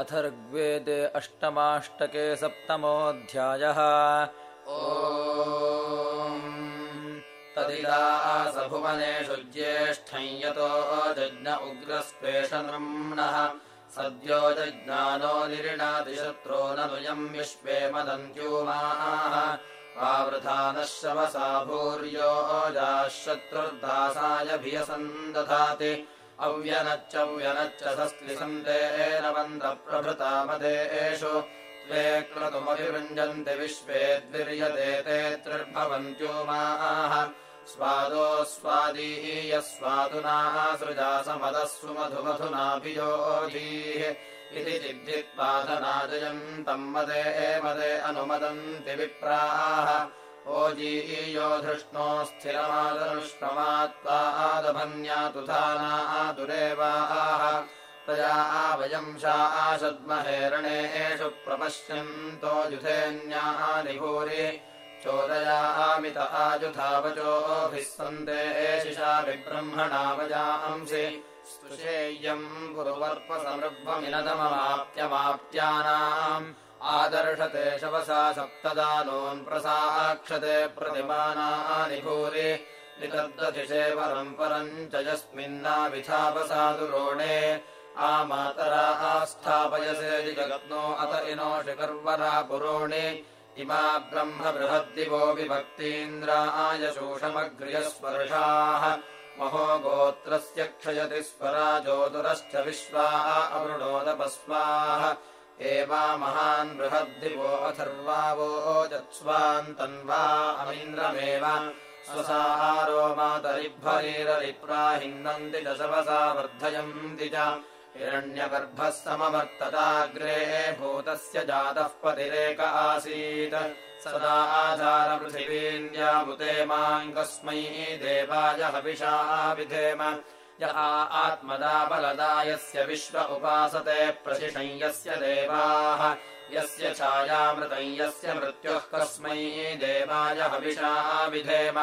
अथर्ग्वेदे अष्टमाष्टके सप्तमोऽध्यायः। ओ तदिदा स भुवनेषु ज्येष्ठं यतो जज्ञ उग्रस्त्वेषनृम्णः सद्यो जज्ञानो निरिणातिशत्रो ननुयम् विश्वे मदन्त्यूमाः वावृधानः शवसा भूर्यो जाः शत्रुर्दासाय भियसन्दधाति अव्यनच्चव्यनच्च सस्लिसन्देन बन्धप्रभृतामदेषु त्वे क्रतुमभिवृञ्जन्ति विश्वे द्विर्यते ते त्रिर्भवन्त्योमाः स्वादोऽस्वादीय स्वादुनाः सृजासमदः सुमधुमधुनाभियोधीः इति चिद्धित्पादनाजयन्तम् मदे मदे अनुमदन्ति विप्राः ओजीयो धृष्णो स्थिरमादनुष्णमात्वादभन्यातुधानादुरेवाः तया वयम् शाशद्महेरणेषु प्रपश्यन्तो युधेन्यानि भूरि चोदयामित आजुधावचोभिः सन्ते एशिषा विब्रह्मणावजांसि स्तुषेयम् पुरुवर्पसमृग्भमिनदममाप्यमाप्त्यानाम् आदर्शते शवसा सप्तदानोऽन्प्रसाक्षते प्रतिमानानि भूरि। नितद्दधिषे परम् परम् च यस्मिन्नाभिधापसादुरोणे आमातरा आस्थापयसे जगत्नो अत इनोषिकर्वरा पुरोणे। इमा ब्रह्म बृहद्दिवो विभक्तीन्द्राय शोषमग्र्यस्पर्शाः महो गोत्रस्य क्षयति स्वराजोदुरश्च विश्वा अवृणोदपस्वाः एवा महान् बृहद्दिवो अथर्वावो जत्स्वान्तन्वा अमीन्द्रमेव। स्वसाहारो मातरिभ्वरीररिप्राहिन्दन्ति च शवसा वर्धयन्ति च। हिरण्यगर्भः समवर्तताग्रे भूतस्य जातः पतिरेक आसीत्। सदा आधारपृथिवीन्द्यामुते माम् कस्मै देवाय हविषा विधेम य आत्मदा बलदा यस्य विश्व उपासते प्रशिषं यस्य देवाः यस्य छायामृतम् यस्य मृत्युः कस्मै देवाय हविषा विधेम।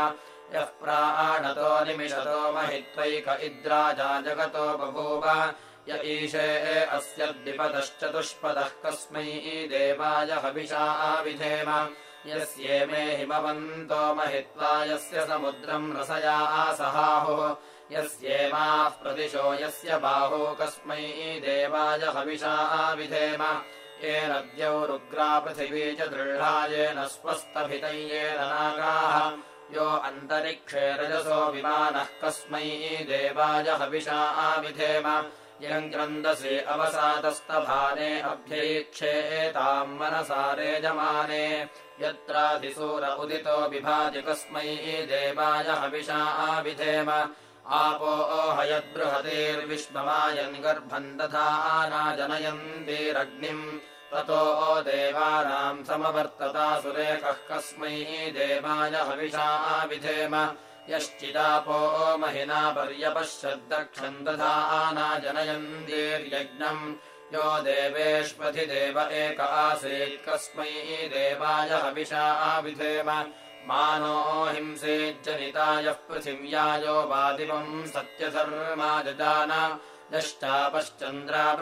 यः प्राणतो निमिषतो महित्वैक इद्राजा जगतो बभूव। य ईशे अस्य द्विपदश्चतुष्पदः कस्मै देवाय हविषा विधेम। यस्येमे हिमवन्तो महित्वा यस्य समुद्रम् रसया सहाहुः यस्येमाः प्रदिशो यस्य बाहो कस्मै देवाय हविषा विधेम येन द्यौरुग्रा पृथिवी च दृढा येन स्वस्तभितय्येन नागाः। यो अन्तरिक्षे रजसो विमानः कस्मै देवाय हविषा विधेम यम् क्रन्दसि अवसादस्तभाने अभ्यैक्षेताम् मनसारे जमाने यत्राधिसूर उदितो विभाति कस्मै देवाय हविषा विधेम आपो हयद्बृहतीर्विश्वमायन् गर्भम् दधानाजनयन्तीरग्निम् ततो देवानाम् समवर्ततासुरेकः कस्मै देवाय हविषा विधेम। यश्चिदापो महिना पर्यपश्यद्दक्षम् दधानाजनयन्तीर्यज्ञम् यो देवेष्वधिदेव एक आसीत् कस्मै देवाय हविषा विधेम मानो हिंसेज्जनितायः पृथिव्यायो वादिवम् सत्यधर्मा जजान। यश्चापश्चन्द्रा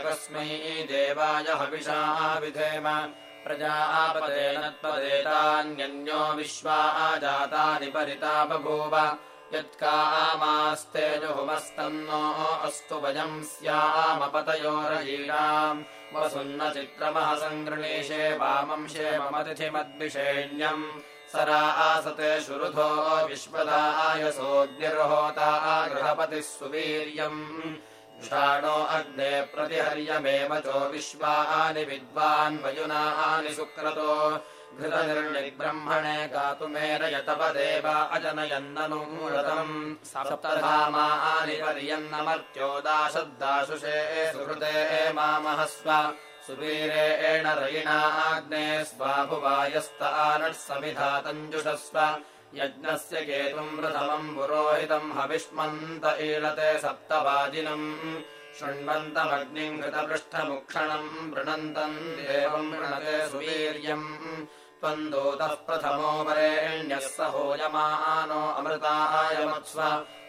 कस्मै देवाय हविषा विधेम। प्रजापदेनत्पदेतान्यन्यो विश्वा जातानि परिता बभूव यत्कामास्तेजुहुमस्तन्नो अस्तु वयम् स्यामपतयोरयीणाम् वसुन्न चित्रमः सङ्गृणीषे वामम् शेममतिथिमद्विषेण्यम् सरा आसते शुरुधो विश्वदायसोऽग्निर्होता गृहपतिः सुवीर्यम् षाणो अग्ने प्रतिहर्यमेव चो विश्वानि विद्वान् वयुनानि सुक्रतो घृतनिर्णिब्रह्मणे गातुमेरयतपदेव अजनयन्ननुमूलतम् सप्तधामानि पर्यन्नमर्त्योदाशद्दाशुषे सुहृदे मामहस्व सुवीरेण रयिणाग्ने स्वाभुवायस्तानः समिधातञ्जुषस्व यज्ञस्य केतुम् प्रथमम् पुरोहितम् हविष्मन्त ईळते सप्तवाजिनम् शृण्वन्तमग्निम् घृतपृष्ठमुक्षणम् वृणन्तम् देवम् वृणते सुवीर्यम् त्वम् दूतः प्रथमो वरेण्यः स होयमानो अमृतायमत्स्व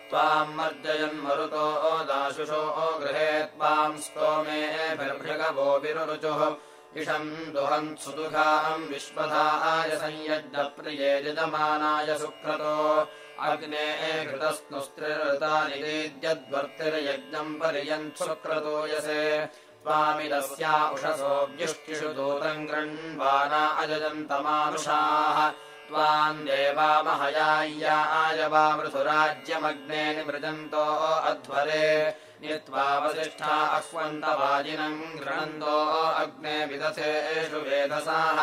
त्वाम् मर्जयन्मरुतो दाशुषो गृहे त्वाम् स्तोमेभिर्भृगवो विरुरुचुः। इषम् दुहन् सुदुःखाम् विश्वधाय संयज्ञप्रिये यजमानाय सुक्रतो अग्ने घृतस्नुस्त्रिरतानिवेद्यद्वर्तिर्यज्ञम् पर्यन्त्सुक्रतो यसे। त्वामिदस्या उषसो व्युष्टिषु दूतम् गृह्वाना अजयन्तमानुषाः त्वाम् देवामहयाय्या आयवामृथुराज्यमग्ने निमृजन्तो अध्वरे। नित्वावसिष्ठा अह्वन्तवाजिनम् गृह्णन्तो अग्ने वेदसाः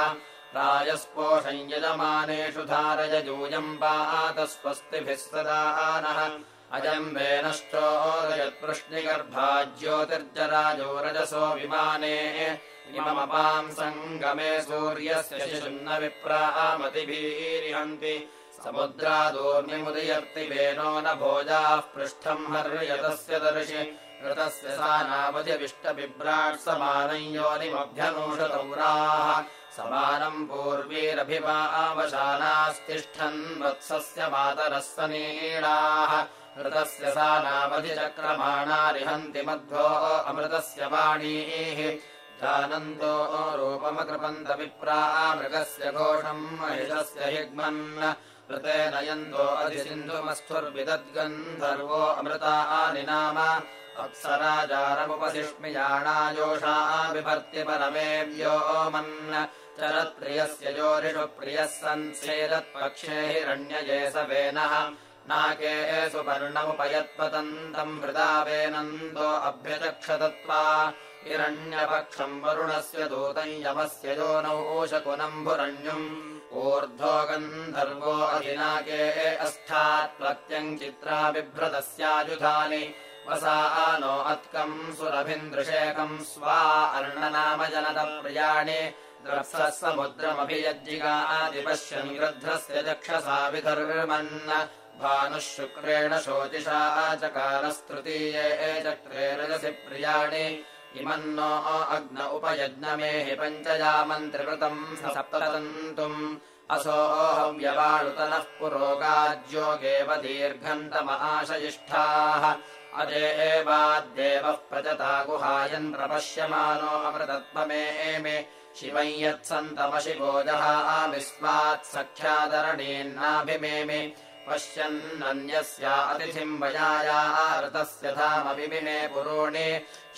प्रायस्पोषम् यजमानेषु धारय यूयम् पातस्वस्तिभिः सदा नः अजम् वेनश्चोदयत्पृश्निगर्भा ज्योतिर्जराजो रजसो विमाने। इममपाम् सङ्गमे सूर्यस्य शिशुन्न विप्रामतिभिरिहन्ति समुद्रादूर्निमुदयर्ति वेनो न भोजाः पृष्ठम् हर्यतस्य दर्शि ऋतस्य सा नावधिविष्टबिभ्राट् समानम् पूर्वीरभिमावशानास्तिष्ठन् वत्सस्य मातरः सनीणाः ऋतस्य सा नावधिचक्रमाणारिहन्ति मध्वो अमृतस्य वाणीः। जानन्तो रूपमकृपन्तविप्रा मृगस्य घोषम् महिषस्य हिग्मन्। ऋते नयन्तो अधिसिन्धुमस्थुर्विदद्गन्धर्वो अमृतानि नाम अप्सराजारमुपसिष्मियाणायोषा बिभर्ति परमेव्योमन् चरत्प्रियस्य योरिषु प्रियः सन्सेदत्पक्षे हिरण्यये स वेनः नाके सुपर्णमुपयत्पतन्तम् हृदा वेनन्दो अभ्यचक्षतत्वा। हिरण्यपक्षम् वरुणस्य दूतम् यमस्य शकुनम्भुरण्युम् ऊर्ध्वो गन्धर्वो अधिनाके अस्थात्प्रत्यम् चित्रा बिभ्रतस्यायुधानि वसा नो अत्कम् सुरभिन्दृशेकम् स्वा अर्णनाम जनतप्रियाणि द्रप्सः समुद्रमभियज्जिगादिपश्यन् गृध्रस्य चक्षसा विधर्मन् भानुः शुक्रेण शोचिषा चकारस्तृतीये चक्रे रजसि प्रियाणि इमन्नो अग्न उपयज्ञमेहि पञ्चयामन्त्रिकृतम् सप्ततन्तुम् असोऽहव्यवाळुतनः पुरोगाज्योगेव दीर्घन्तमाशयिष्ठाः अजे एवाद्देवः प्रजता गुहायन् प्रपश्यमानो अमृतत्वमे शिवम् यत्सन्तमशिवो जहाविस्मात्सख्यादरणीन्नाभिमेमि पश्यन्नन्यस्या अतिथिम् वयाया ऋतस्य धामविमिमे पुरोणे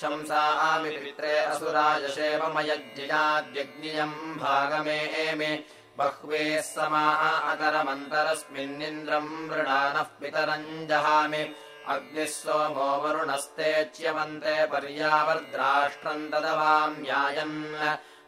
शंसामि पित्रे असुराय शेवमयज्ञयाद्यज्ञियम् भागमे एमे बह्वेः समा अकरमन्तरस्मिन्निन्द्रम् मृणानः पितरम् जहामि अग्निः सोमो वरुणस्तेच्यवन्ते पर्यावर्द्राष्ट्रम् तदवाम्यायन्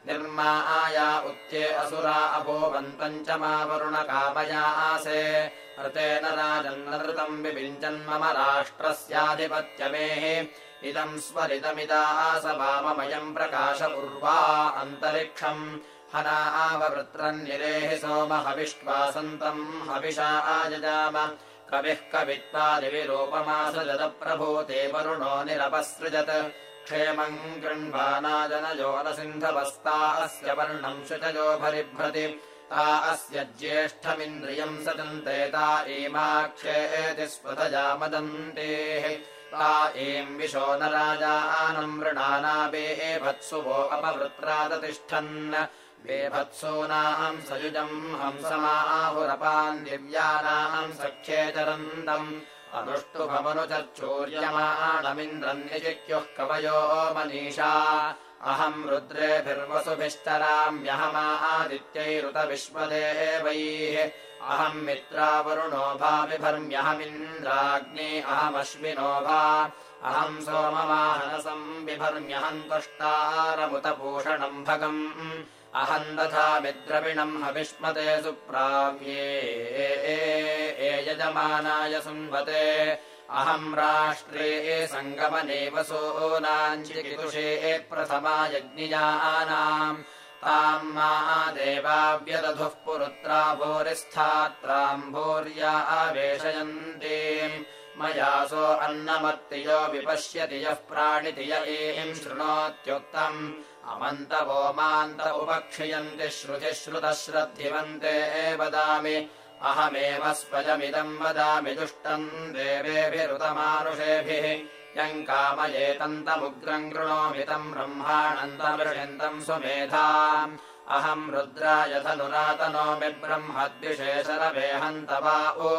निर्माया उत्ये असुरा अभोवन्तम् च मा वरुणकामयासे ऋतेन राजन्नृतम् विभिञ्चन्मम राष्ट्रस्याधिपत्यमेः। इदम् स्वरितमिदास वाममयम् प्रकाशपूर्वा अन्तरिक्षम्। हना आववृत्रन्निरेहि सोम हविष्वासन्तम् हविषा आजजाम कविः कवित्वादिविरूपमासजदप्रभूते वरुणो निरपसृजत्। क्षेमम् गृह्वानाजनयोनसिन्धवस्ता अस्य वर्णम् शुचयो भरिभ्रति। ता अस्य ज्येष्ठमिन्द्रियम् सजन्ते ता एमाक्षेति स्वतजा मदन्तेः। ता एम् विशो न राजानम् मृणानाबेभत्सु वो अपवृत्रादतिष्ठन् बेभत्सूनाम् सयुजम् हंसमाहुरपान् दिव्यानाम् सख्ये चरन्तम् अनुष्टुभमनुचर्चोर्यमाणमिन्द्रन्यजिक्युः कवयो मनीषा अहम् रुद्रेभिर्वसुभिश्चराम्यहमादित्यैरुतविश्वदेवैः। अहम् मित्रावरुणो भाविभर्म्यहमिन्द्राग्ने अहमश्विनो भा। अहम् सोमवाहनसम् बिभर्म्यहम् त्वष्टारमुतभूषणम् भगम् अहम् दधामि द्रविणम् हविष्मते सुप्राव्ये यजमानाय सुन्वते। अहम् राष्ट्रे सङ्गमने वसूनाञ्चिकितुषे प्रथमा यज्ञियानाम्। ताम् मा देवाव्यदधुः पुरुत्रा भूरिस्थात्राम् भूर्या आवेशयन्ति मयासो अन्नमत्तियो विपश्यति यः प्राणिति य एम् शृणोत्युक्तम्। अमन्तवो मान्त उपक्षियन्ति श्रुतिश्रुतश्रद्धिवन्ते वदामि अहमेव स्वजमिदम् वदामि दुष्टम् देवेभिरुतमानुषेभिः। यम् कामयेतन्तमुग्रम् कृणोमितम् ब्रह्माणन्तमृषन्तम् स्वमेधा अहम् रुद्राय धनुरातनोमि ब्रह्मद्विषेशरवेहन्त वा ओ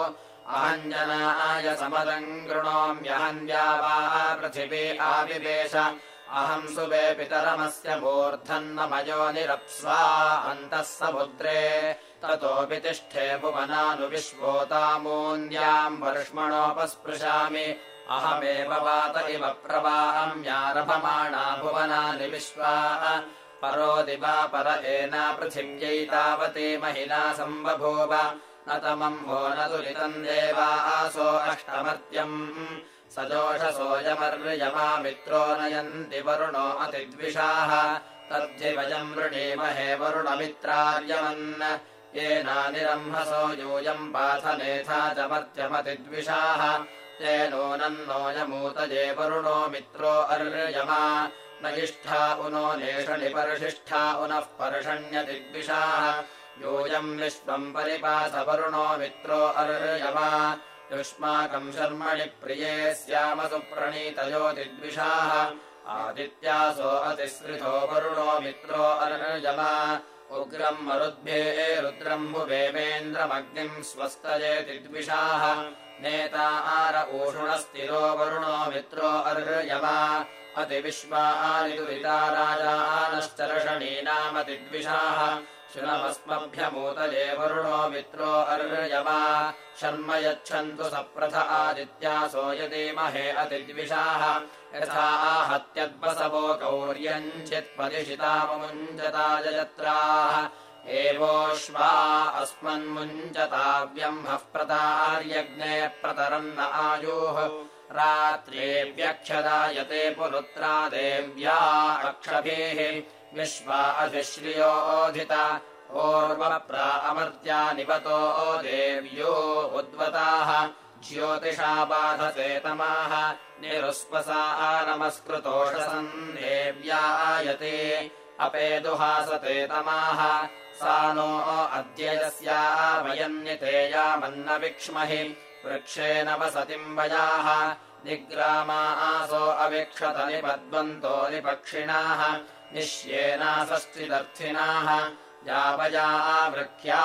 अहञ्जनाय समदम् कृणोम्यहन्या वा पृथिवी आविवेश। अहम् सुवे पितरमस्य मूर्धन्नमयो निरप्स्वा अन्तः समुद्रे। ततोऽपि तिष्ठे भुवनानुविश्वोतामून्याम् वर्ष्मणोपस्पृशामि। अहमेव वात इव प्रवाहम्यारभमाणा भुवनानि विश्वा परो दिवा पर एना पृथिव्यै तावती महिला सम्बभूव न दुरितम् देवासो अष्टमर्त्यम्। स जोषसोऽयमर्यमा मित्रो नयन्ति वरुणो अतिद्विषाः। तद्धिवयम् वृणीमहे वरुणमित्रार्यमन्। येनानिरम्हसो यूयम् पाथनेथा च मर्त्यमतिद्विषाः। तेनोनन्नोऽयमूतये वरुणो मित्रो अर्यमा। न इष्ठा उनो नेषणिपरिशिष्ठा उनः पर्षण्यतिद्विषाः यूयम् विश्वम् परिपासवरुणो मित्रो अर्यमा युष्माकम् शर्मणि प्रिये स्यामसु प्रणीतयोतिद्विषाः आदित्यासो अतिसृतो वरुणो मित्रो अर्यमा उग्रम् मरुद्भ्ये रुद्रम् भुवेन्द्रमग्निम् स्वस्तयेतिद्विषाः नेता आर ऊषुणस्तिरो वरुणो मित्रो अर्यमा अतिविश्वानि दुरिता राजानश्चर्षणीनामतिद्विषाः शुनमस्मभ्यमूतये वरुणो मित्रो अर्यमा। शर्म यच्छन्तु सप्रथ आदित्यासो यदीमहे अतिद्विषाः। यथा आहत्यद्वसवो गौर्यञ्चित्पदिशिताममुञ्जताजयत्राः एवोष्वा अस्मन्मुञ्जताव्यम्हः प्रतार्यग्ने प्रतरन्न आयुः। रात्रेऽव्यक्षदायते पुरुत्रा देव्या अक्षभिः विश्वा अधिश्रियोऽधिता ओर्वप्रा अमर्त्या निवतो देव्यो उद्वताः। ज्योतिषा बाधसे तमाः निरुस्पसा नमस्कृतोषसम् देव्यायते अपेदुहासते तमाः। सा नो अद्य यस्या वयन्नितेयामन्न विक्ष्महि वृक्षेण वसतिम् वयाः। निग्रामा आसो अवीक्षत निपद्वन्तो निपक्षिणाः निश्येनासश्चिदर्थिनाः यावया वृक्ष्या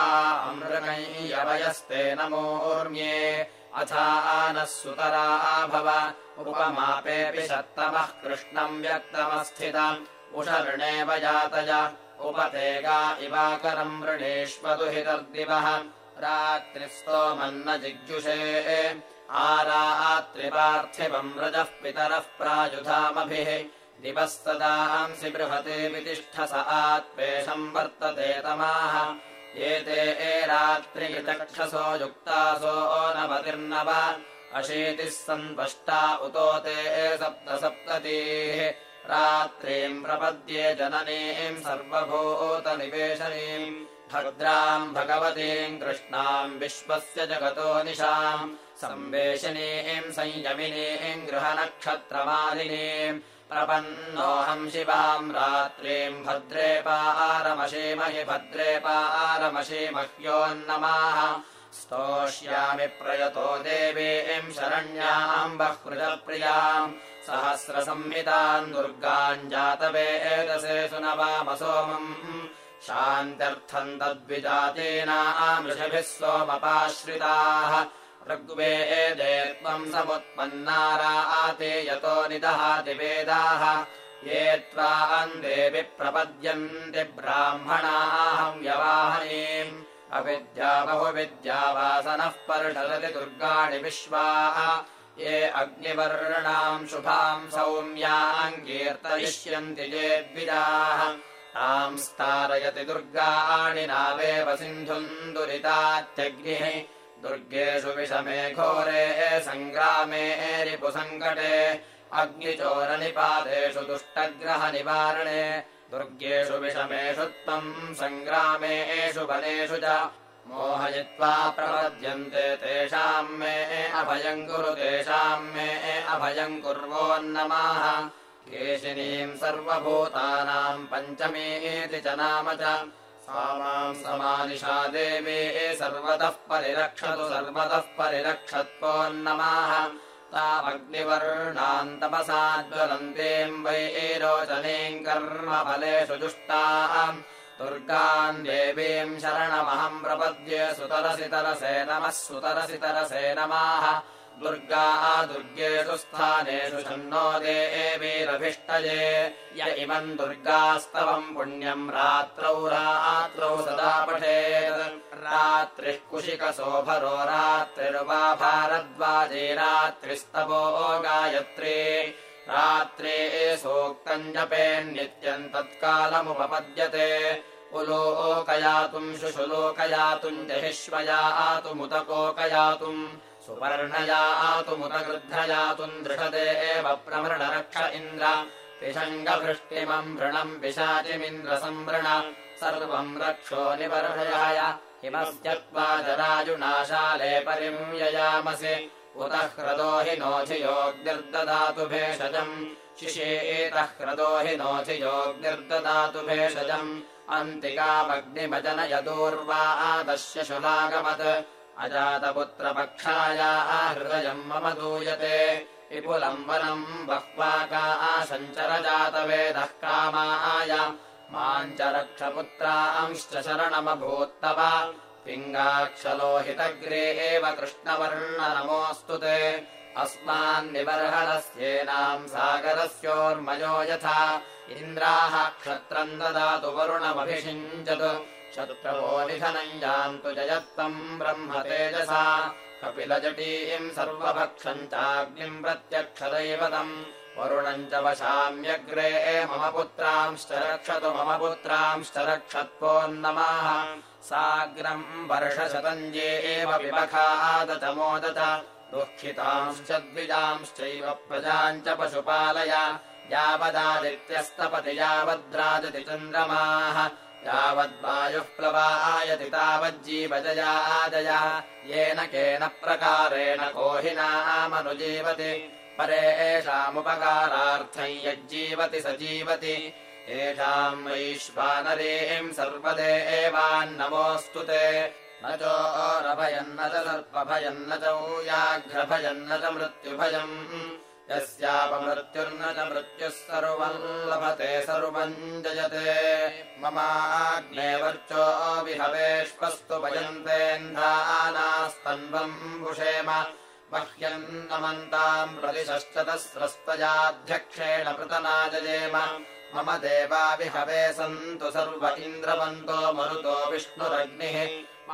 अमृगैयवयस्ते नमोर्म्ये अथा नः सुतरा भव उपमापेऽपि सत्तमः कृष्णम् व्यक्तमस्थितम् उषर्णेव जातय उपतेगा इवाकरम् वृणेष्वदुहितर्दिवः रात्रिस्तोमन्न जिग्जुषे आरात्रिपार्थिवम् रजः पितरः प्रायुधामभिः दिवस्तदांसि बृहते वितिष्ठस आत्पेषम् वर्तते तमाः एते एरात्रिचक्षसो युक्तासो नवतिर्नव अशीतिः सन्पष्टा उतो ते सप्त सप्ततिः रात्रीम् प्रपद्ये जननीम् सर्वभूतनिवेशनीम् भद्राम् भगवतीम् कृष्णाम् विश्वस्य जगतो निशाम् संवेशिनीम् संयमिनीम् गृहनक्षत्रमालिनीम् प्रपन्नोऽहम् शिवाम् रात्रीम् भद्रे पारमशीमहि भद्रे पारमशीमह्योन्नमाः। स्तोष्यामि प्रयतो देवीम् शरण्याम् बह्कृतप्रियाम् सहस्रसंहिताम् दुर्गाम् जातवेदसे सुनवामसोमम्। शान्त्यर्थम् तद्विजातीनामृषभिः सोमपाश्रिताः ऋग्वेदे त्वम् समुत्पन्नाराते यतो निदहाति वेदाः। ये त्वाम् देवि प्रपद्यन्ति ब्राह्मणाहम् व्यवाहनीम्। अविद्या बहुविद्यावासनः पर्षदति दुर्गाणि विश्वाः। ये अग्निवर्णाम् शुभाम् सौम्याम् कीर्तयिष्यन्ति ये द्विजाः। ताम् स्तारयति दुर्गाणि नावेव सिन्धुम् दुरितात्यग्निः दुर्गेषु विषमे घोरे सङ्ग्रामे रिपुसङ्कटे अग्निचोरनिपातेषु दुष्टग्रहनिवारणे दुर्गेषु विषमेषु त्वम् सङ्ग्रामेषु बलेषु च मोहयित्वा प्रपद्यन्ते तेषाम् मे अभयम् कुरु तेषाम् मे अभयम् कुर्वोन्नमाः केशिनीम् सर्वभूतानाम् पञ्चमीति च नाम च सा माम् समानिषा देवी सर्वतः परिरक्षतु सर्वतः परिरक्षत्वोन्नमाः तामग्निवर्णान्तपसाज्वलन्तीम् वै रोचनीम् कर्म फलेषु जुष्टाः दुर्गाम् देवीम् शरणमहम् प्रपद्ये सुतरसितरसे नमः सुतरसितरसे नमाः दुर्गा दुर्गेषु स्थानेषु छन्नो देवीरभिष्टये य इमम् दुर्गास्तवम् पुण्यम् रात्रौ रात्रौ सदा पठेत्। रात्रिः कुशिकसोभरो रात्रिर्वा भारद्वाजे रात्रिस्तवो गायत्री। रात्रे सोक्तम् जपेन्नित्यम् तत्कालमुपपद्यते। उलोकयातुम् शुशुलोकयातुम् जहिष्वयातुमुदकोकयातुम् सुपर्णयातुमुदगृध्रयातुम् दृशते एव प्रमृणरक्ष इन्द्र। पिशङ्गभृष्टिमम् वृणम् पिशाचिमिन्द्र संवृण सर्वम् रक्षो निवर्षयाय हिमस्त्यक्त्वा जराजुनाशाले परिम् ययामसि उत ह्रदो हि नोधियोग्निर्ददातु भेषजम् शिशेतः ह्रदो हि नोधियोग्निर्ददातु भेषजम् अन्तिकामग्निमजनयदूर्वा आदश्य शुलागमत् अजातपुत्रपक्षाया मम दूयते। विपुलम् वनम् बह्वाका आशञ्चरजातवेदः कामाय। माम् च रक्षपुत्रांश्च शरणमभूत्तव पिङ्गाक्षलोहितग्रे एव कृष्णवर्णनमोऽस्तु ते। अस्मान्निबर्हणस्येनाम् सागरस्योर्मयो यथा। इन्द्राः क्षत्रम् ददातु वरुणमभिषिञ्चतु शत्रवो निधनम् यान्तु जयत्तम् ब्रह्म तेजसा। कपिलजटीम् सर्वभक्षम् चाग्निम् प्रत्यक्षदैवतम्। वरुणम् च वशाम्यग्रे मम पुत्रांश्च रक्षतु मम पुत्रांश्च रक्षत्वोन्नमाः साग्रम् वर्षशतम् ये एव विमखादत मोदत। दुःखितांश्च द्विजांश्चैव प्रजाम् च पशुपालय। यावदादित्यस्तपति यावद्राजति चन्द्रमाः यावद्वायुः प्लवायति तावज्जीवजयादय येन केन प्रकारेण कोहिनामनुजीवति परे एषामुपकारार्थम् यज्जीवति स जीवति। येषाम् वैश्वानरीम् सर्वदे एवान्नमोऽस्तु ते। न चोरभयन्न च सर्पभयन्न च व्याघ्रभयन्न च मृत्युभयम् यस्यापमृत्युर्न च मृत्युः सर्वम् लभते सर्वम् जयते। ममाग्ने वर्चो विहवेष्वस्तु भयन्तेन्धानास्तन्वम् भुषेम मह्यन्नमन्ताम् प्रतिशश्चतस्रस्तजाध्यक्षेण पृतनाजयेम मम देवाविहवे सन्तु सर्व इन्द्रवन्तो मरुतो विष्णुरग्निः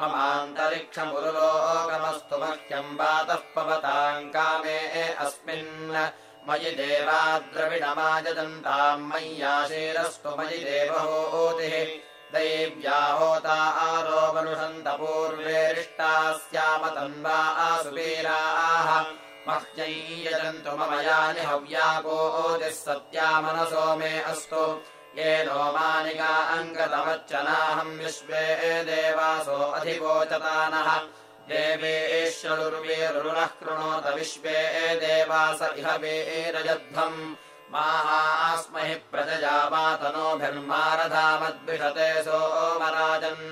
ममान्तरिक्षमुरुलोकमस्तु मह्यम् वातः पवताम् कामे अस्मिन्। मयि देवाद्रविणमाजदन्ताम् मय्याशीरस्तु मयि देवहोतिः। दैव्या होता आरोपनुषन्त पूर्वेरिष्टाः स्याम तन्वा आसुवीराः मह्यै यजन्तु मम यानि हव्यापोतिः सत्यामनसो मे अस्तु येनो मानिका अङ्गतमच्चनाहम् विश्वे देवासो अधिवोचतानः देवेश्वरुर्वीरुनः कृणोत विश्वे देवास इह वेरजध्वम् माहास्महि प्रजया मातनोभिर्मारधामद्विषते सोमराजन्।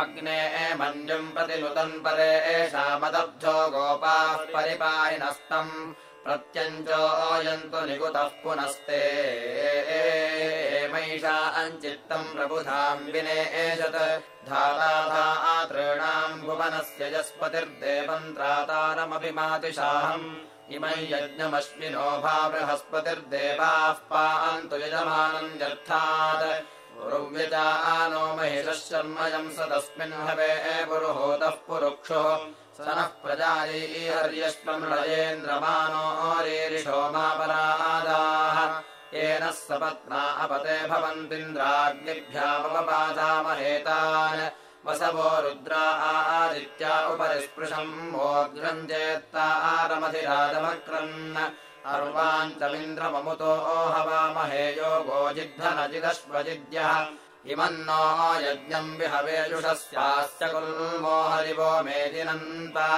अग्ने मन्युम् प्रतिनुतन् परे एषामदब्धो गोपाः परिपायिनस्तम् प्रत्यञ्चोयन्तु पुनस्ते। मैषा अञ्चित्तम् प्रबुधाम् विने एषत्। धातातॄणाम् भुवनस्य यस्पतिर्देवम् त्रातारमभिमातिशाहम् इमम् यज्ञमश्विनो भा बृहस्पतिर्देवाः पान्तु यजमानम् व्यर्थात् पुरुव्यजानो महिषः शर्मयम् स तस्मिन् हवे पुरुहूतः पुरुक्षुः स नः प्रजायीहर्यश्वमृळयेन्द्रमानो रीरिषोमापरादाः येन सपत्ना अपते भवन्तीन्द्राग्निभ्यामपपादामहेतान् वसवो रुद्रा आदित्या उपरि स्पृशम् वोग्रम् चेत्तारमधिराजमक्रन् अर्वाञ्चमिन्द्रममुतो हवामहे योगो जिद्धनजिदश्वजिद्यः इमन्नो यज्ञम् विहवेजुषस्यास्य कुल्मो हरिवो मेदिनन्ता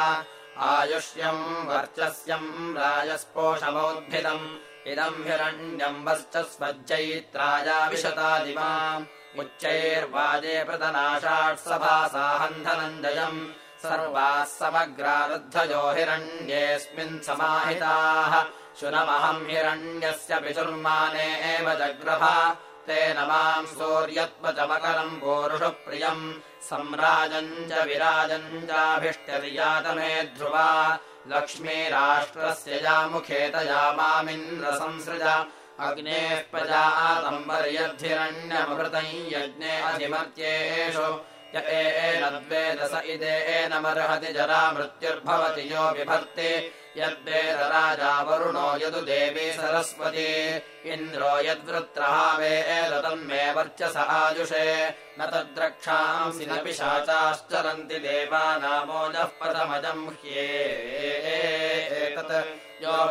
आयुष्यम् वर्चस्यम् राजस्पोषमोद्भिदम्। इदम् हिरण्यम् वर्चस्वज्जैत्राया विशतादिमाम् उच्चैर्वाजे प्रतनाषाट्सभासाहन्धनञ्जयम् सर्वाः समग्रारुद्धयो हिरण्येऽस्मिन् समाहिताः। शुनमहम् हिरण्यस्य पितुर्माने एव जग्रभा तेन माम् सूर्यत्वचमकरम् पोरुषप्रियम् सम्राजम् च विराजम् चाभिष्टर्यातमे ध्रुवा। लक्ष्मीराष्ट्रस्य या मुखेतया मामिन्द्रसंसृज। अग्नेः प्रजातम्बर्यद्धिरण्यमृतम् यज्ञे अधिमर्त्येषु। य एनद्वेदस इदेनमर्हति जरा मृत्युर्भवति यो बिभर्ति यद्वेद राजा वरुणो यदु देवी सरस्वती। इन्द्रो यद्वृत्रः वेदतन्मे वर्चस आयुषे। न तद्रक्षांसि न पिशाचाश्चरन्ति देवानामोजः पदमजम् ह्येतत् यो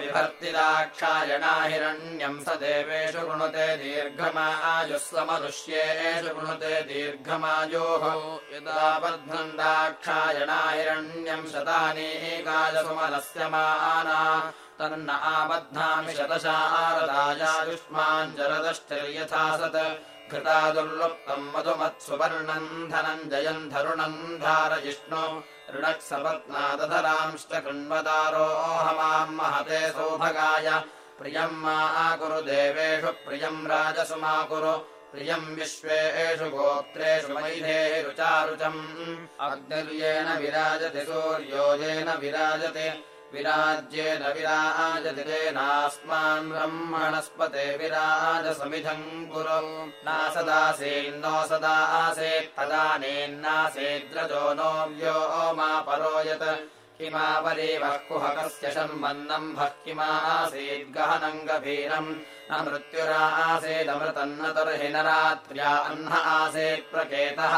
विभर्तिदाक्षायणा हिरण्यम् स देवेषु कृणुते दीर्घमायुस्वमनुष्येषु कृणुते दीर्घमायोः यदा बध्नन्दाक्षायणा हिरण्यम् शतानीकायसुमनस्य माना तन्न आबध्नामि शतशारदायायुष्माञ्जरदश्चिर्यथा सत् घृता दुर्लुप्तम् मधुमत्सुवर्णम् धनञ्जयम् धरुणम् धारयिष्णु ऋणक्सपत्नादधरांश्च कृण्वदारोऽहमाम् महते सौभगाय। प्रियम् मा आकुरु देवेषु प्रियम् राजसु मा कुरु प्रियम् विश्वेषु गोत्रेषु मैधेरुचारुचम्। अग्निर्येण विराजति सूर्यो येन विराजति विराज्येन विराजति तेनास्मान् ब्रह्मणस्पते विराजसमिधम् कुरु। नासदासीन्नो सदा आसेत्तदानेन्नासेद्रजो नो व्यो मा परोयत् किमावरीवः कुहकस्य शन्मन्नम् भः किमासीद्गहनम् गभीरम्। न मृत्युरासेदमृतन्न तर्हि न रात्र्या अह्न आसेत्प्रकेतः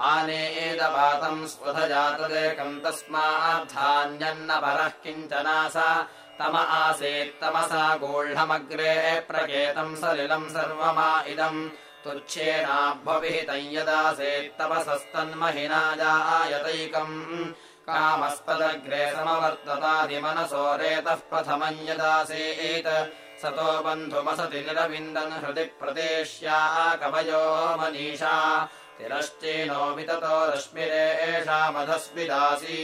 आनेदपातम् स्वधजातदेकम् तस्माद्धान्यन्न परः किञ्चनासा तम आसेत्तमसा गूढमग्रे प्रकेतम् सलिलम् सर्वमा इदम्। यदासेत्तपसस्तन्महिनाजायतैकम् कामस्तदग्रे समवर्ततादिमनसो रेतः प्रथमम् यदासेत्। सतो बन्धुमसति निरविन्दन् हृदि प्रदेश्या कवयो मनीषा तिरश्चेनो विततो रश्मिरे एषा मधस्विदासी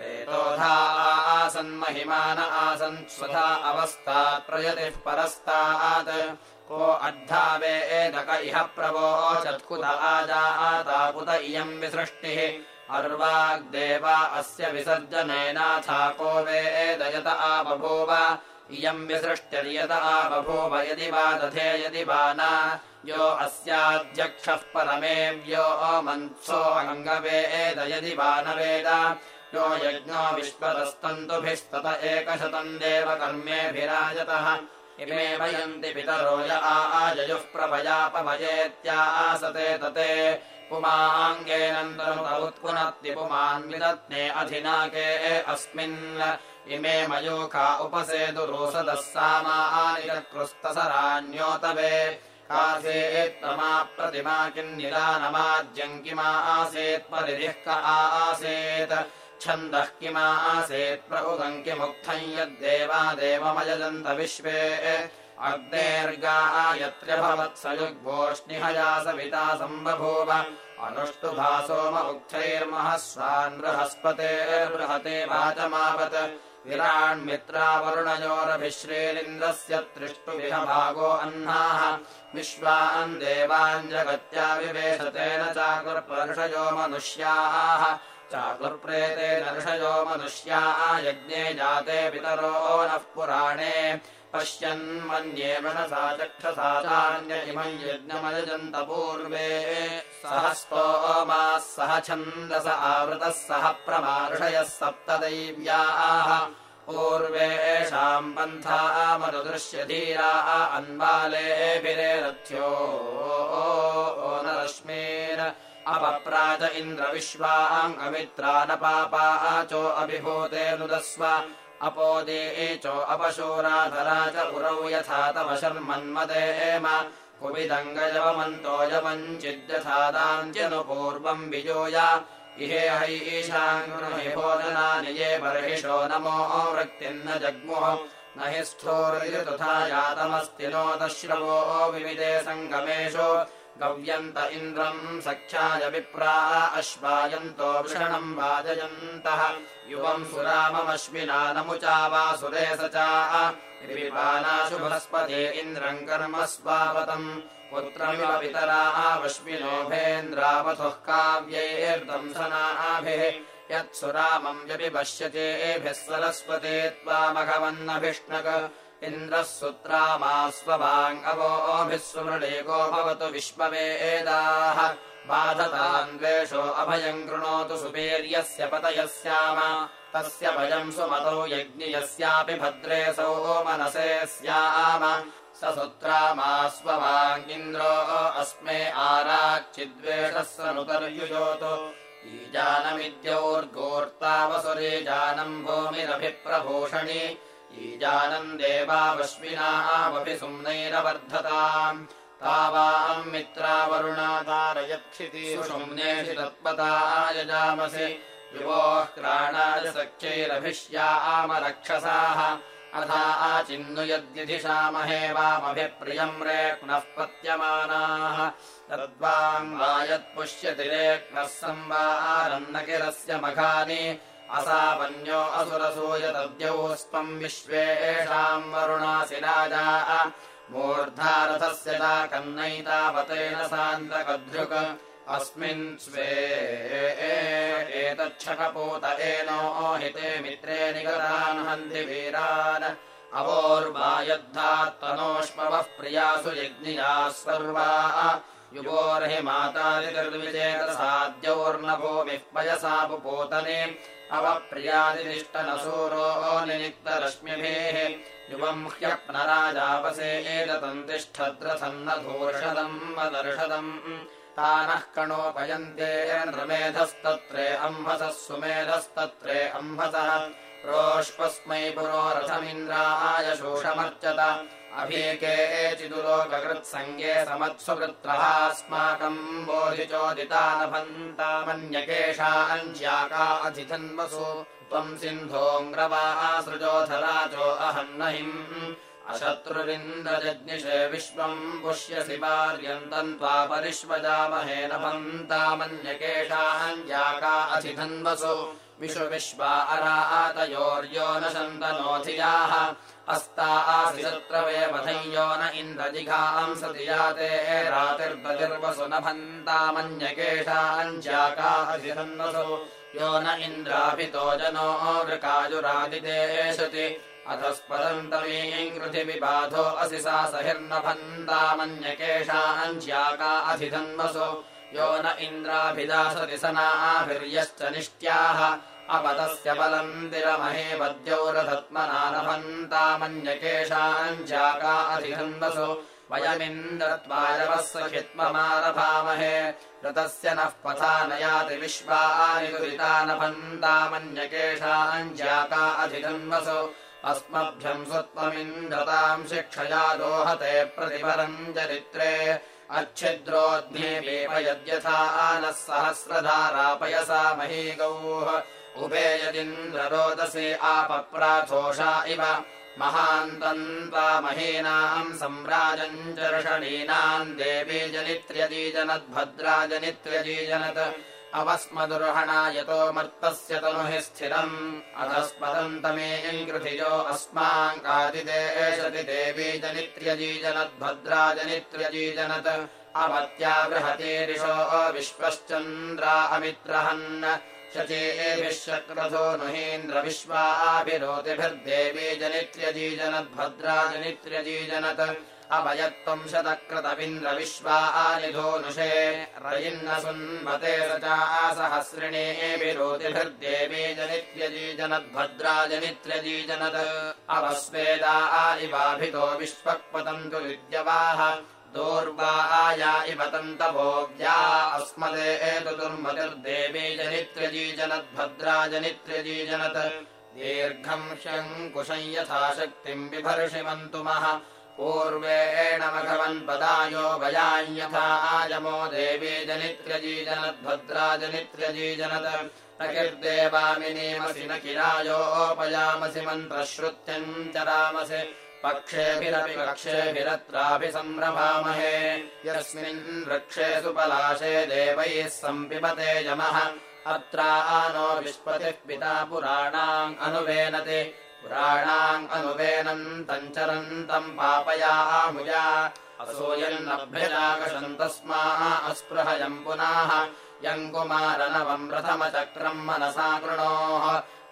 रेतोधा आसन्महिमान आसन् स्वधा अवस्थात् प्रयतिः परस्तात्। को अद्धावे एदक इह प्रवोचत्कुत आजाताकुत इयम् विसृष्टिः। अर्वाग्देवा अस्य विसर्जनेनाथा को वेदयत आबभूव इयम् विसृष्ट्यर्यत आबभूव यदि वा दधे यदि वा न। यो अस्याध्यक्षः परमेव्यो मन्त्सो अङ्गवेद यदि वा न वेद। यो यज्ञो विश्वतस्तन्तुभिस्तत एकशतम् देवकर्मेऽभिराजतः इमे वयन्ति पितरो य आजयुः प्रभयापभजेत्या आसते तते पुमाङ्गेनन्दनुत उत्पुनत्ति पुमान् विदत्ने अधिनाके अस्मिन् इमे मयूखा उपसेदुरोसदः सामानि कृस्तसराण्योतवे कासेत्तमा प्रतिमा किन्निदानमाद्यम् किमा आसेत् परिधिः क आसेत्। छन्दः किमा आसेत् प्रउदम् किमुक्थम् यद्देवा देवमयजन्त विश्वे अग्नेर्गायत्र्य भवत्सयुग्भोष्णिहया सविता सम्बभूव अनुष्टुभासोम उक्थैर्महस्वान् बृहस्पतेर्बृहते वाचमावत् विराण्मित्रावरुणयोरभिश्रेरिन्द्रस्य त्रिष्टुविह भागो अह्नाः विश्वान् देवान् जगत्या विवेशतेन चाकुर्पर्षयो मनुष्याः चाकुर्प्रेतेन ऋषयो मनुष्याः यज्ञे जाते पितरो नः पुराणे पश्यन्मन्ये मनसा चक्षसाचान्य इमम् यज्ञमयजन्त पूर्वे सह स्तोमाः सह छन्दस आवृतः सह प्रमार्षयः सप्तदैव्याः। पूर्वेषाम् पन्थामनुदृश्यधीराः अन्बालेभिरेरथ्यो न रश्मेन अपप्राज इन्द्रविश्वाम् अमित्रा न पापाचो अभिभूतेऽनुदस्व अपोदे चो अपशूराधरा च पुरौ यथा तव पूर्वम् विजोय। इहे हैशाङ्गृहि भोजनानि ये बर्हिषो नमो वृत्तिम् न जग्मुः। न हि स्थोरिति तथा जातमस्ति नोदश्रवो विविदे सङ्गमेषु गव्यन्त इन्द्रम् सख्याय विप्रा अश्वायन्तो वृषणम् वाजयन्तः। युवम् सुराममश्विना नमुचा वा सुरे स चानाशुभस्पदे इन्द्रम् कर्म स्वावतम्। पुत्रमिव पितरावश्विनोभेन्द्रावथुः काव्यैर्दंसनाभिः यत्सुरामम् व्यपि पश्यतेभिः सरस्वते त्वामघवन्नभिष्णक इन्द्रः सुत्रामास्ववाङ्गवोभिः सुमृळेको भवतु विश्ववेदाः। बाधतान्वेषो अभयम् कृणोतु सुवीर्यस्य पतयस्याम। तस्य भयम् सुमतौ यज्ञियस्यापि भद्रे सौ मनसे स्याम। स सुत्रामास्ववाङ्गिन्द्रो अस्मे नुतर्युजोतु। ईजानमिद्योर्गोर्तावसुरे जानम् भूमिरभिप्रभूषणि ईजानम् देवावश्विनामपि सुम्नैरवर्धताम् तावाम् मित्रावरुणादारयत्क्षिति सुषुम्नेषि तत्पता यजामसि। युवोः क्राणाय सख्यैरभिष्यामरक्षसाः अथा आचिन्नु यद्यधिषामहे वामभिप्रियम् रेक्नः पत्यमानाः तद्वाम् वा यत्पुष्यति रेक्नः संवारन्नकिरस्य मघानि असापन्यो असुरसूय तद्यौस्त्वम् विश्वेषाम् वरुणासि राजा मूर्धारथस्य चाकन्नैतावतेन सान्द्रकधृक् अस्मिन् स्वे एतच्छकपूत एनो हिते मित्रे निगतान् हन्ति वीरान्। अवोर्वायद्धात्तनोष्मवः प्रियासु यज्ञियाः सर्वा। युवोर्हि मातादिर्विजेतसाद्योर्नभूमिः पयसापुपोतने अवप्रियादिनिष्टनसूरो निनिक्तरश्मिभिः युवम् ह्यप्नराजापसे एततम् तिष्ठद्रसन्नधूर्षदम् मदर्षदम् तानः कणोपयन्ते नृमेधस्तत्रे अम्भसः सुमेधस्तत्रे अम्भसः रोष्पस्मै पुरोरथमिन्द्राय शोषमर्चत अभीके चिदुलोककृत्सङ्गे समत्सुवृत्रः अस्माकम् बोधिचोदितानभन्तामन्यकेषाञ्ज्याका अधिधन्वसु त्वम् सिन्धोऽङ्ग्रवासृजोऽधराजो अहम् नहिम् अशत्रुरिन्द्रजज्ञिषे विश्वम् पुष्यसि पार्यन्तम् त्वा परिष्वजामहे नभन्तामन्यकेषाञ्ज्याका अधिधन्वसु विषु विश्वा अरातयोर्यो न शन्तनोऽधियाः अस्ता आसि शत्रवे वधञ्यो न इन्द्रजिघाम् सति याते रातिर्दतिर्वसु नभन्तामन्यकेषाञ्ज्याका अधिधन्वसु यो न इन्द्राभितो जनो वृकाजुरादिदेशति अधस्पदन्तमीम् पृथिविबाधो असि सा सहिर्नभन्तामन्यकेषाञ्ज्याका अधिधन्वसु यो न इन्द्राभिदासति सनाभिर्यश्च निष्ट्याः अपतस्य बलम् तिरमहे वद्यौरधत्मनानभन्तामन्यकेषाञ्जाका अधिधन्वसु वयमिन्द्रत्वायवः सखित्ममारभामहे ऋतस्य नः पथा न याति विश्वानि दुरितानभन्तामन्यकेषाञ्जाका अधिधन्वसु अस्मभ्यम् सुत्वमिन्द्रताम् शिक्षया दोहते प्रतिपरम् चरित्रे। अच्छिद्रोऽध्नेवेव यद्यथा नः सहस्रधारापयसा मही गौः उभे यदिन्द्ररोदसे आपप्राथोषा इव। महान्तन्त्वा महीनाम् सम्राजम् चर्षणीनाम् देवी जनित्र्यजीजनद्भद्राजनित्र्यजीजनत्। अवस्मदुर्हणा यतो मर्तस्य तनुहि स्थिरम्। अधस्मदन्तमेयम् गृधियो अस्माङ्कादिदेशति देवी जनित्र्यजीजनद्भद्राजनित्र्यजीजनत्। अवत्या बृहतीरिषो विश्वश्चन्द्रा अमित्रहन् शचेभिः शक्रधो नुहीन्द्र विश्वाभिरोतिभिर्देवी जनित्र्यजीजनद्भद्रा जनित्र्यजीजनत् अभयत्वम् शतकृतविन्द्र विश्वानिधोनुषे रयिन्न सुन्मते स चासहस्रिणेऽभिरोतिभिर्देवी जनित्र्यजीजनद्भद्रा जनित्र्यजीजनत् अवस्वेदा इवाभितो विश्वक्पतन्तु विद्यवाः दोर्वा आया इव तन्तभोव्या अस्मदे एतु दुर्मतिर्देवी जनित्र्यजीजनद्भद्रा जनित्र्यजीजनत् दीर्घम् ह्यङ्कुशम् यथा शक्तिम् बिभर्षिमन्तुमः पूर्वेण मघवन्पदायो वयान्यथा आयमो देवी जनित्र्यजीजनद्भद्रा जनित्र्यजीजनत् प्रकिर्देवामिनीमसि न किरायोपयामसि मन्त्रश्रुत्यम् चरामसि पक्षेभिरपि कक्षेभिरत्राभिसम्भ्रमामहे यस्मिन् वृक्षे सुपलाशे देवैः सम्पिबते यमः। अत्रा नो विश्वतिः पिता पुराणाम् अनुवेनति। पुराणाम् अनुवेनन्तम् चरन्तम् पापयामुया असूयन्नभ्यजागशन्तस्मा अस्पृहयम् पुनाः। यम् कुमारनवम् प्रथमचक्रम् मनसा कृणोः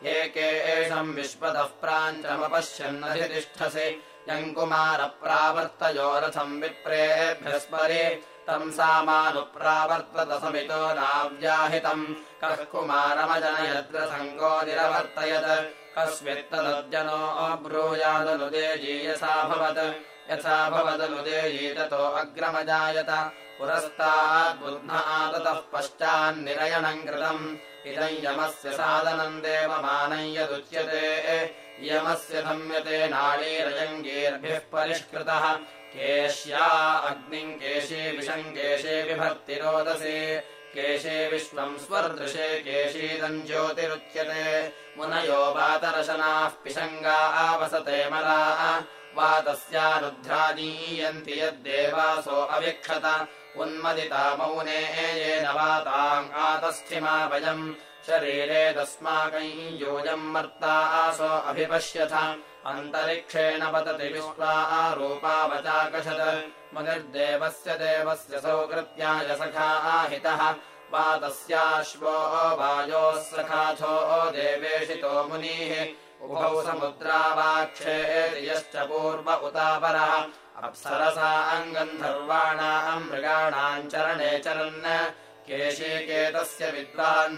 एके एषम् विश्वतः प्राञ्चमपश्यन्नधितिष्ठसि यम् कुमारप्रावर्तयो रथम् विप्रेभ्यस्परे तम् सामानुप्रावर्तत समितो नाव्याहितम् कः कुमारमजनयद्रसङ्गो निरवर्तयत्। कस्मित्तदज्जनो अब्रूयादनुदे जीयसाभवत् यथा भवदनुदेयी ततो अग्रमजायत। पुरस्ताद्बुध्नाततः पश्चान्निरयणम् कृतम् इदम् यमस्य साधनम् देवमानम् यदुच्यते। यमस्य धम्यते नाडीरयङ्गेर्भिः परिष्कृतः। केश्या अग्निम् केशे विषम् केशे विभर्तिरोदसे केशे विश्वम् स्वर्दृशे केशीदम् ज्योतिरुच्यते। मुनयो वातरशनाः पिशङ्गा आवसते मला। वा तस्यानुध्रादीयन्ति यद्देवासो अविक्षत उन्मदिता मौने येन वाताम् आतस्थिमा वयम्। शरीरे तस्माकम् योजम् मर्ता आसो अभिपश्यथ। अन्तरिक्षेण पतति विश्वा आरूपावचाकषत् मुनिर्देवस्य देवस्य सौकृत्याय सखा आहितः। वा तस्याश्वो वायोः सखाथो देवेशितो मुनीः उभौ समुद्रावाक्षे यश्च पूर्व उतापरः। अप्सरसा अङ्गन्धर्वाणाम् मृगाणाम् चरणे चरन् केशीकेतस्य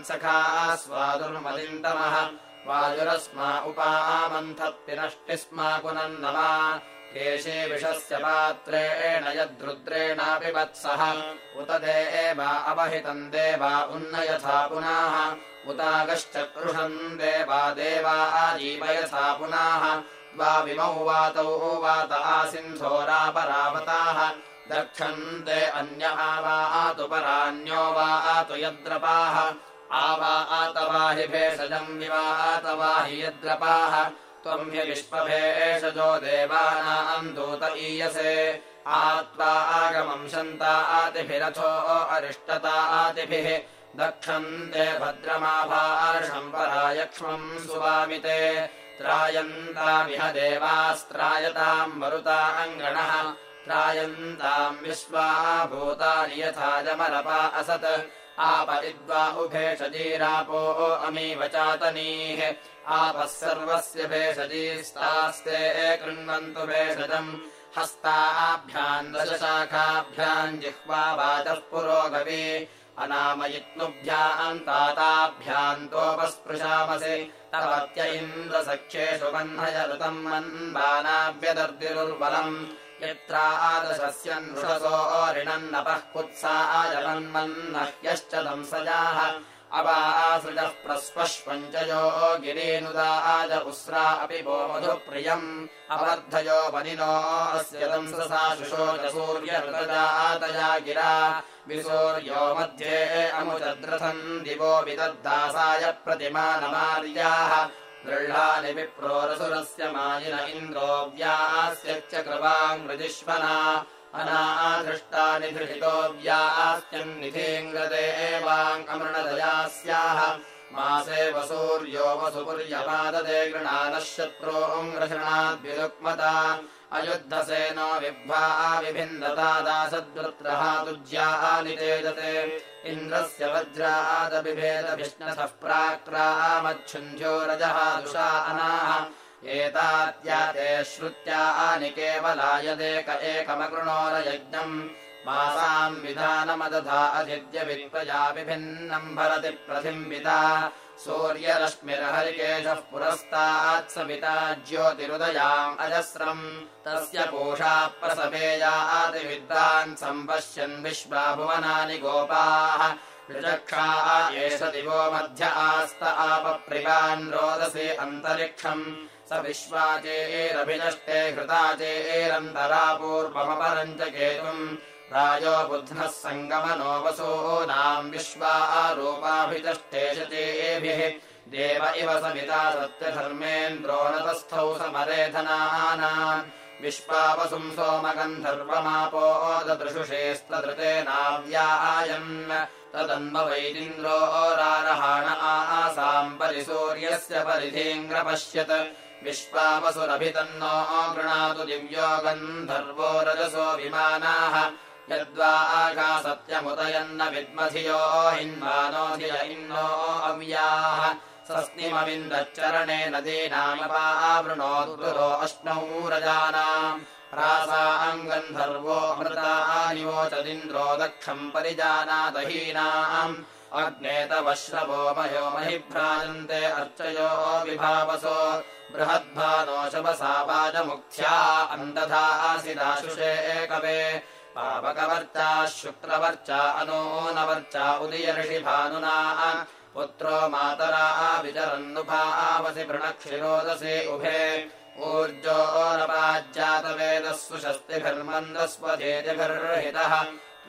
सखा स्वादुर्मलिन्दमः वायुरस्मा स्मा पुनन्नमा केशे विषस्य पात्रेण यद्रुद्रेणापि वत्सः उत दे एव अवहितम् देवा उन्नयथा पुनाः उतागश्चक्रुषम् देवा देवा आजीवयसा पुनाः। द्वाविमौ वातौ वात आसिन्धोरापरावताः दक्षन्ते अन्य आवातु परान्यो वा आतु यद्रपाः। आवा आतवाहि भेषजम् विवातवाहि यद्रपाः। त्वम् हि विश्वभेषजो देवानाम् दूत ईयसे। आत्वा आगमम् शन्ता आतिभिरथो अरिष्टता आतिभिः दक्षन्ते भद्रमाभार्षम् परायक्ष्मम् सुवामिते। त्रायन्तामिह देवास्त्रायताम् मरुता अङ्गणः। त्रायन्ताम् विश्वा भूतानि यथा जमरपा असत्। आप इद्वा अमीव चातनीः। आपः सर्वस्य भेषजीस्तास्ते कृण्वन्तु भेषजम्। हस्ताभ्याम् दशशाखाभ्याम् जिह्वा वाचः पुरोगवी अनामयित्नुभ्याम् ताताभ्यान्तोपस्पृशामसि तवत्य इन्द्रसख्येषु बह्नय ऋतम् मन्वानाव्यदर्दिरुर्बलम् यत्रा आदशस्य नृषसो ऋणन्नपः कुत्सायमन्मन्नह्यश्च दंसजाः अवासृजः प्रस्पश्वञ्चयो गिरीनुदाज उस्रा अपि वो मधुप्रियम्। अवर्धयो वनिनो अस्य शुशोच सूर्यऋतजातया गिरा। विसूर्यो मध्ये अमुचद्रथम् दिवो विदद्दासाय प्रतिमानमार्याः। गृह्णानि विप्रोरसुरस्य मायिन इन्द्रो च कृपाङ्मृजिष्मना अनाधृष्टानि धृषितो व्यास्यन्निधीङ्गते एवाङ्मृणदया स्याः। मासे वसूर्यो वसुपुर्यपाददे गृणानः शत्रोऽङ्ग्रषणाद्विरुक्मता अयुद्धसेनो विभ्वा विभिन्दता दासद्वृत्रः तुज्यानि तेजते इन्द्रस्य वज्रादबिभेदभिष्णसः प्राक्रामच्छुञ्जो रजः दुषा अनाः एतात्या ते श्रुत्यानि केवलायदेक एकमकृणोरयज्ञम्। मासाम् विधानमदधा अधिद्य विप्रजा विभिन्नम् भरति प्रथिम्बिता सूर्यरश्मिरहरिकेशः पुरस्तात् सविता ज्योतिरुदयाम् अजस्रम्। तस्य पूषा प्रसवेयातिविद्वान् सम्पश्यन् विश्वा भुवनानि गोपाः। ऋचक्षा एष दिवो मध्य आस्त आपप्रिवान् रोदसे अन्तरिक्षम् स विश्वाचेरभिनष्टे हृता चेरन्तरा पूर्वमपरम् च केतुम् राजो बुध्नः सङ्गमनो वसूनाम् विश्वारूपाभिचष्टेशतेभिः देव इव समिता सत्यधर्मेन्द्रो नतस्थौ समरेधनानाम्। विश्वावसुम् सोमगन्धर्वमापोददृशुषेस्तधृतेनाव्यायन् तदन्ववैदिन्द्रो रारहाण आसाम् परिसूर्यस्य परिधीङ्ग्रपश्यत् विश्वावसुरभितन्नो गृणातु दिव्यो गन्धर्वो रजसो विमानाः। यद्वा आकाशत्यमुदयन्न विद्मधियो हिन्वानोधिय इन्नो अव्याः। स्वस्निमविन्दच्चरणे नदीनामपावृणोद्गुरो अश्नौ रजानाम्। रासाङ्गन्धर्वो मृतानिवोचदिन्द्रो दक्षम् परिजानादहीनाम् अग्ने तव श्रवो मयो महिभ्राजन्ते अर्चयो विभावसो। बृहद्भानो शवसा वाजमुख्या अन्धधासिदाशुषे एकवे। पावकवर्चा शुक्रवर्चा अनूनवर्चा उदयर्षिभानुना पुत्रो मातरा विचरन्नुभावसि वृणक्षिरोदसि उभे। ऊर्जो नपाज्जातवेदः सुषस्तिभिर्मन्दस्वधेजभिर्हितः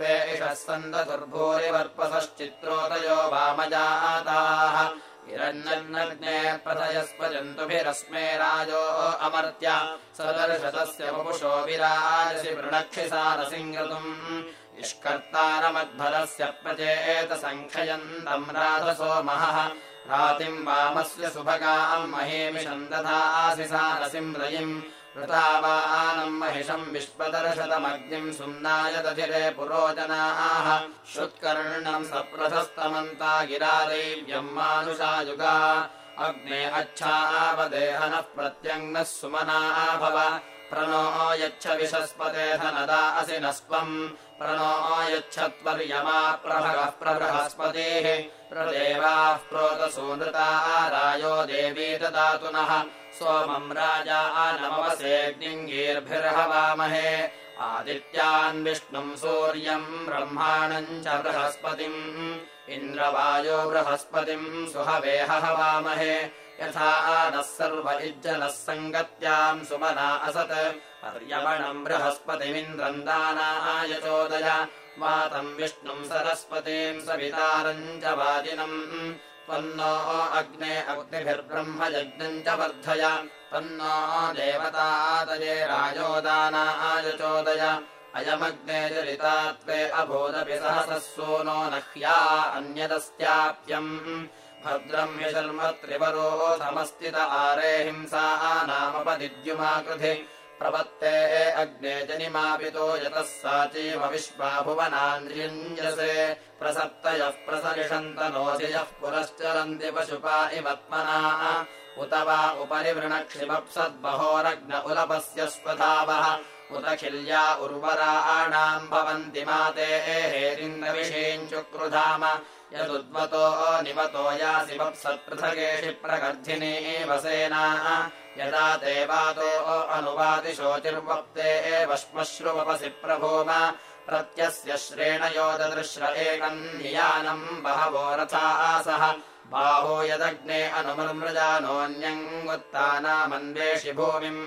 सन्दधुर्भूरिवर्पसश्चित्रोदयो वामजाताः। हिरण्यन्नग्ने प्रथयस्वजन्तुभिरस्मे राजो अमर्त्य। सदर्शतस्य वपुषो विराजसि वृणक्षिसारसिङ्गतुम् निष्कर्तारमद्भरस्य प्रचेतसङ्ख्ययन्तम् राधसोमहः रातिम् वामस्य सुभगाम् महीमिषम् दधासि सारसिम् रयिम् ृतावानम् महिषम् विश्वदर्शतमग्निम् सुम्नाय दधिरे पुरोजनाः श्रुत्कर्णम् सप्रथस्तमन्ता गिरादैव्यम् मानुषायुगा अग्ने अच्छावदेहनः प्रत्यङ्नः सुमना भव प्रणो यच्छ विशस्पते धनदा असि न स्वम् प्रणो यच्छत्वर्यमा प्रभगः प्रबृहस्पतेः। प्रदेवाः प्रोतसूनृता रायो देवी ददातु नः सोमम् राजा नमवसेऽग्निङ्गीर्भिर्हवामहे आदित्यान् विष्णुम् सूर्यम् ब्रह्माणम् च बृहस्पतिम्। इन्द्रवायो बृहस्पतिम् सुहवेह हवामहे यथा नः सर्व इज्जनः सङ्गत्याम् सुमना असत्। पर्यवणम् बृहस्पतिमिन्द्रम् दानाय चोदय वातम् विष्णुम् सरस्वतीम् सवितारम् च वादिनम् त्वन्नो अग्ने अग्निभिर्ब्रह्मयज्ञम् च वर्धय। तन्नो देवतातये राजोदानाय चोदय अयमग्ने चरिता त्वे अभूदपि सहसः सोनो न ह्या अन्यदस्याप्यम् भद्रम् ह्यशर्म त्रिवरोधमस्तित आरे हिंसा नामपदिद्युमाकृधि प्रपत्ते अग्ने जनिमापितो यतः सा भुवनान्द्रियञ्जसे प्रसप्तयः प्रसरिषन्तनोऽसि यः पुरश्चरन्ति पशुपा इवत्मना उत वा उपरि वृणक्षिमप्सद्बहोरग्न उलपस्य स्वधावः उत खिल्या उर्वराणाम् भवन्ति माते हेरिन्दविषेञ्चुक्रुधाम यदुद्वतो निमतो यासि वप्सत्पृथगेषि प्रगर्धिनी वसेना यदा ते वातो अनुवादिशोचिर्वप्ते एव श्मश्रुवपसि प्रभूम। प्रत्यस्य श्रेणयो ददृश्र एकम् नियानम् बहवो रथासः बाहो यदग्ने अनुमृजानोऽन्यम् उत्तानामन्वेषि भूमिम्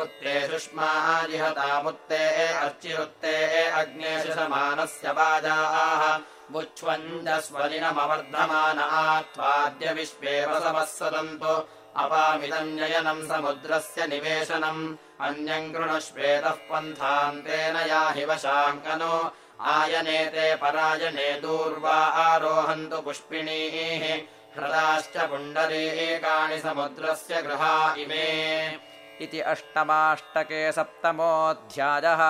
उत्ते सुष्माजिहतामुत्ते अर्चिरुत्ते अग्नेषु समानस्य विश्वेव समः सदन्तु अपामिदम् जयनम् समुद्रस्य निवेशनम्। अन्यम् कृणश्वेतः पन्थान्तेन याहि वशाङ्कनो आयनेते परायने दूर्वा आरोहन्तु पुष्पिणीः ह्रदाश्च पुण्डरीकाणि समुद्रस्य गृहा इमे। इति अष्टमाष्टके सप्तमोऽध्यायः